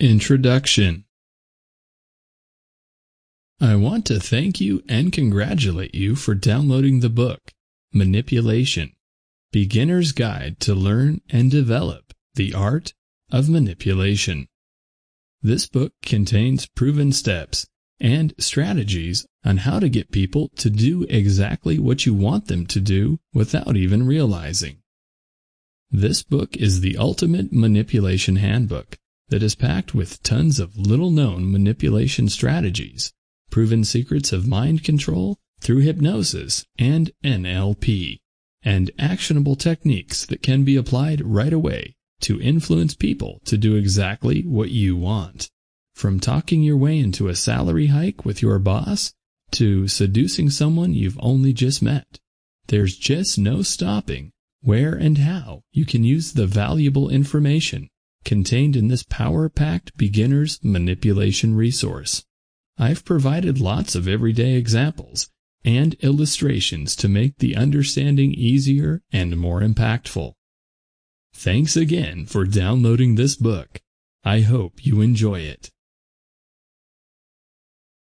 Introduction I want to thank you and congratulate you for downloading the book, Manipulation Beginner's Guide to Learn and Develop the Art of Manipulation. This book contains proven steps and strategies on how to get people to do exactly what you want them to do without even realizing. This book is the ultimate manipulation handbook that is packed with tons of little known manipulation strategies, proven secrets of mind control through hypnosis and NLP, and actionable techniques that can be applied right away to influence people to do exactly what you want. From talking your way into a salary hike with your boss to seducing someone you've only just met, there's just no stopping where and how you can use the valuable information contained in this power-packed beginner's manipulation resource. I've provided lots of everyday examples and illustrations to make the understanding easier and more impactful. Thanks again for downloading this book. I hope you enjoy it.